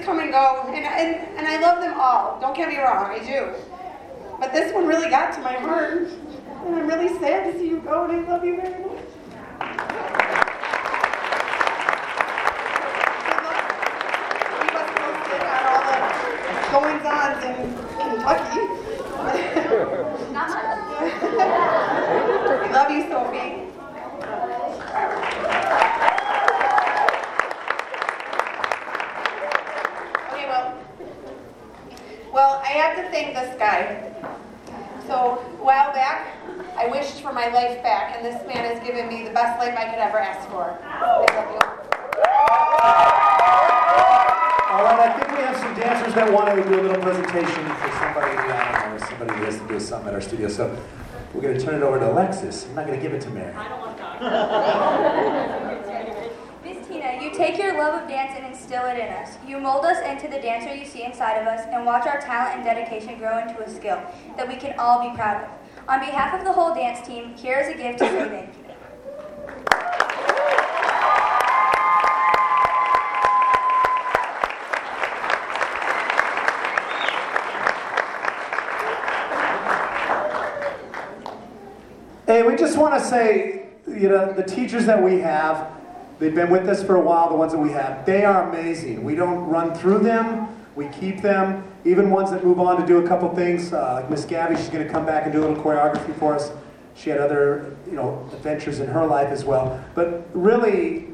kids come and go, and, and, and I love them all. Don't get me wrong, I do. But this one really got to my heart. And I'm really sad to see you go, and I love you very much. Posted on all the goings-ons in Kentucky. I love you, Sophie. Okay, well, well, I have to thank this guy. So, a while back, I wished for my life back, and this man has given me the best life I could ever ask for. I love you. All right, I think we have some dancers that want to do a little presentation for somebody, uh, I don't somebody who has to do something at our studio. So we're going to turn it over to Alexis. I'm not going to give it to Mary. Miss Tina, you take your love of dance and instill it in us. You mold us into the dancer you see inside of us and watch our talent and dedication grow into a skill that we can all be proud of. On behalf of the whole dance team, here is a gift to say thank you. Hey, we just want to say, you know, the teachers that we have, they've been with us for a while, the ones that we have, they are amazing. We don't run through them, we keep them. Even ones that move on to do a couple things, uh, like Miss Gabby, she's going to come back and do a little choreography for us. She had other, you know, adventures in her life as well. But really,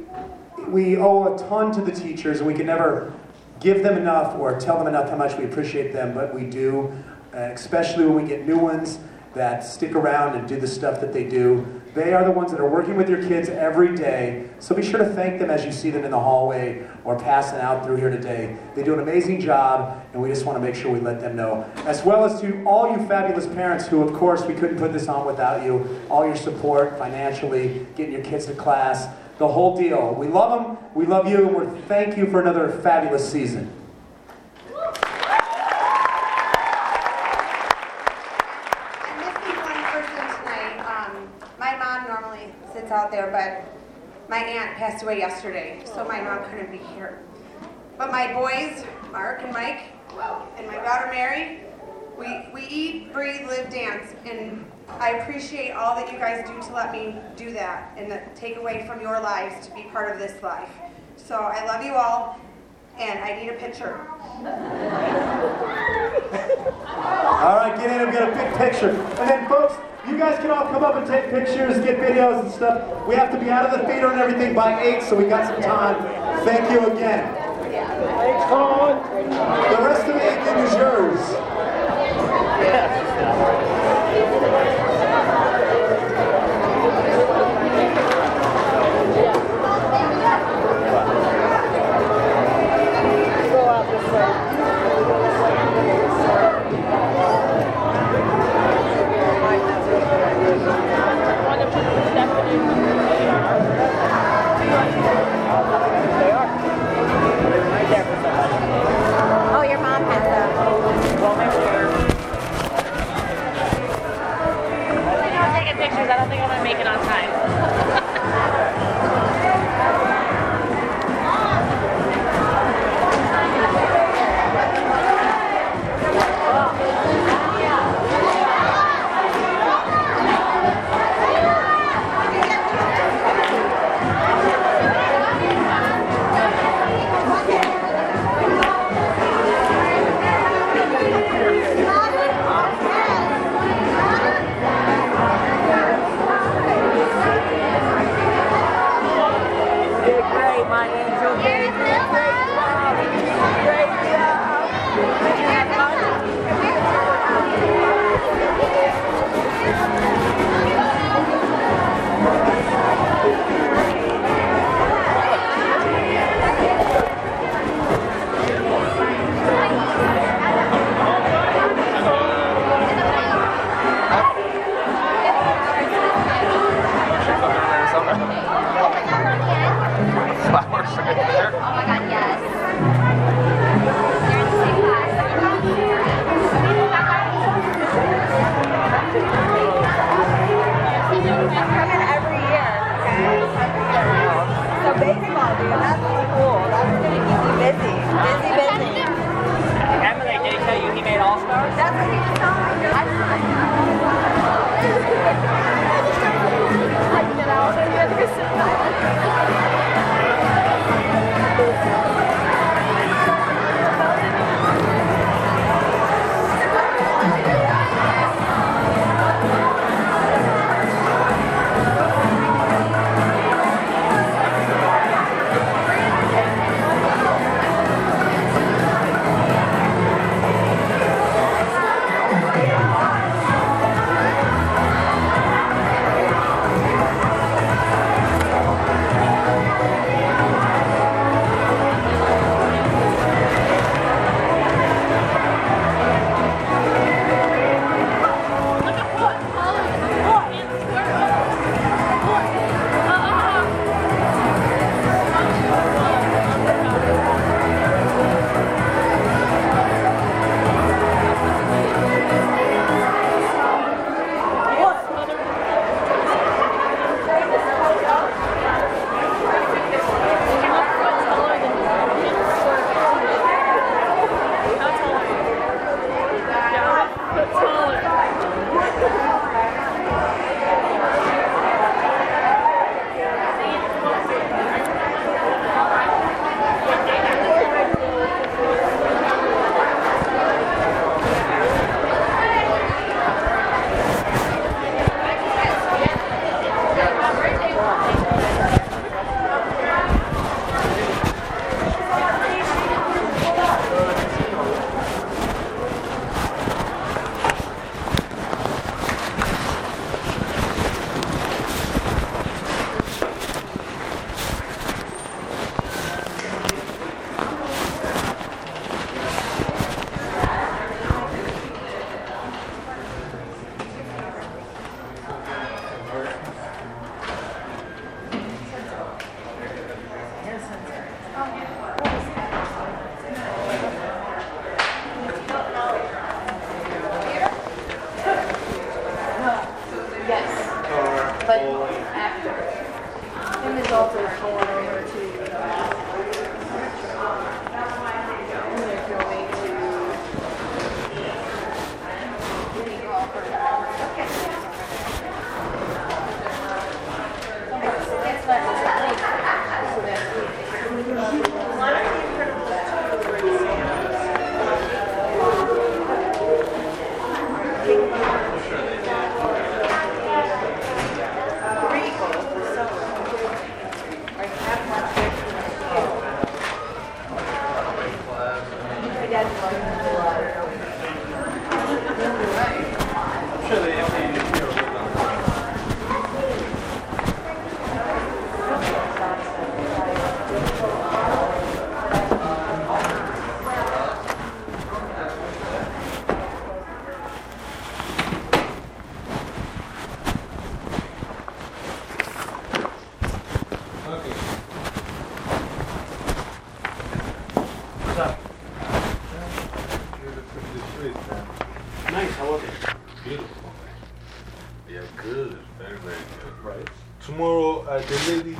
we owe a ton to the teachers, and we can never give them enough or tell them enough how much we appreciate them, but we do, uh, especially when we get new ones that stick around and do the stuff that they do. They are the ones that are working with your kids every day, so be sure to thank them as you see them in the hallway or passing out through here today. They do an amazing job, and we just want to make sure we let them know. As well as to all you fabulous parents who, of course, we couldn't put this on without you, all your support financially, getting your kids to class, the whole deal. We love them, we love you, and we thank you for another fabulous season. I'm missing one person tonight. Um, my sits out there, but my aunt passed away yesterday, so my mom couldn't be here. But my boys, Mark and Mike, and my daughter Mary, we, we eat, breathe, live, dance, and I appreciate all that you guys do to let me do that and take away from your lives to be part of this life. So I love you all, and I need a picture. All right, get in and get a big picture. And then, folks, you guys can all come up and take pictures, get videos and stuff. We have to be out of the theater and everything by 8, so we got some time. Thank you again. Thanks, Colin. The rest of the evening is yours.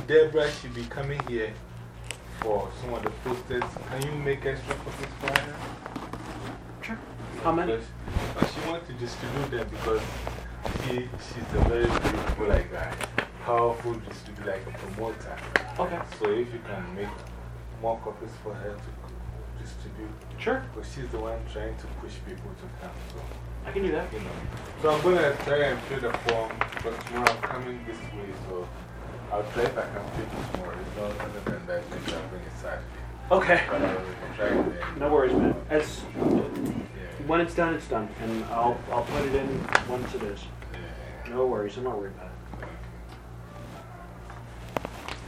Deborah should be coming here for some of the posters. Can you make extra copies for her? Sure. How many? Because, she wants to distribute them because she, she's a very beautiful, like, uh, powerful distributor, like a promoter. Okay. So if you can make more copies for her to distribute. Sure. Because she's the one trying to push people to come. So. I can do that. You know. So I'm going to try and fill the form, but tomorrow I'm coming this way. So I'll try if I can fit it tomorrow. It's not other than that, maybe I'll bring it Saturday. Okay. But I'll try it No worries, man. As, when it's done, it's done. And I'll, I'll put it in once it is. No worries. I'm not worried about it.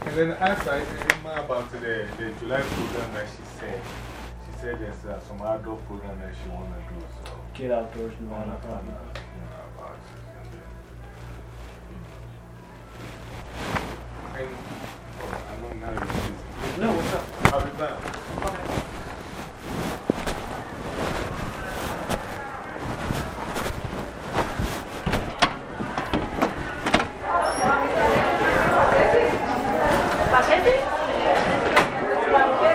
And then as I remember about the, the July program that she said, said there's、uh, some program that she to do. So Get outdoors and all that. No, what's up? I'll be back. Okay. Thank you.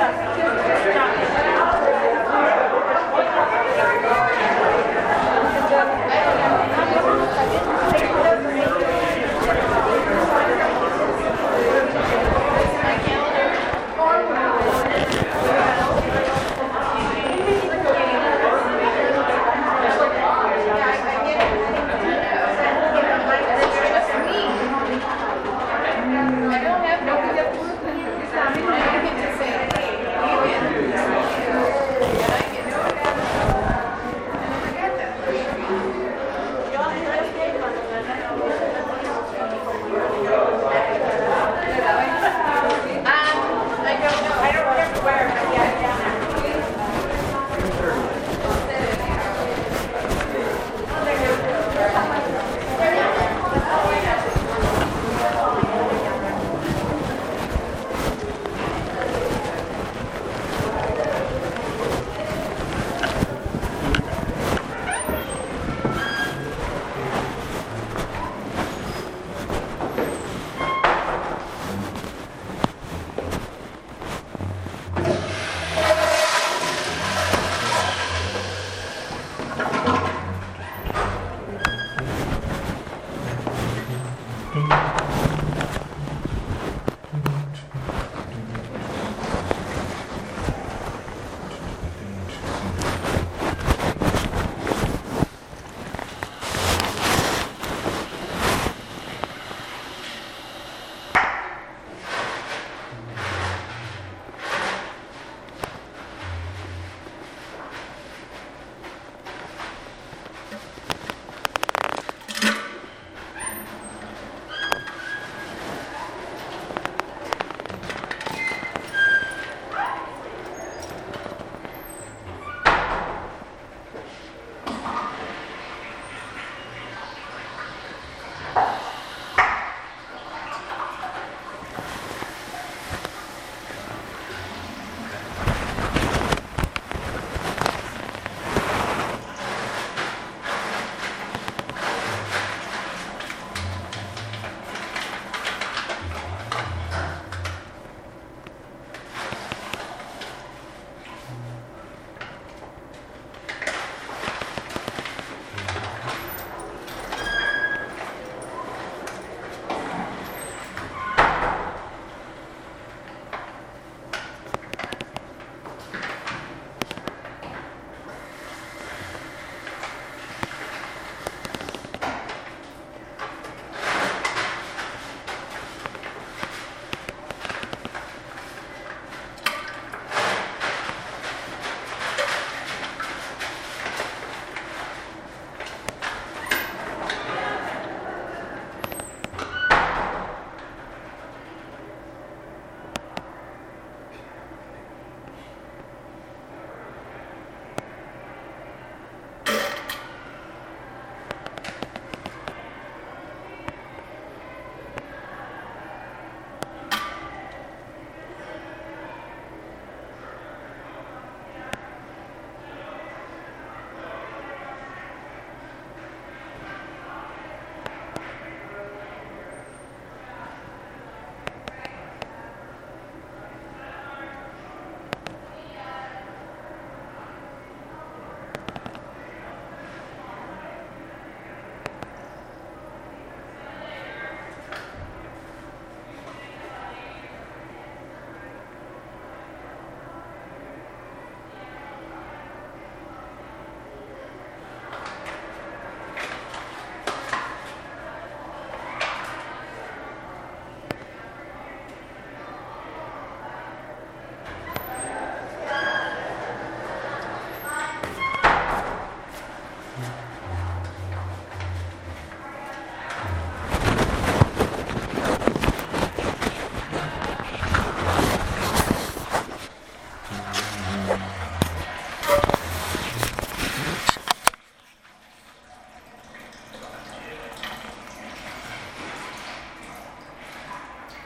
don't have, don't have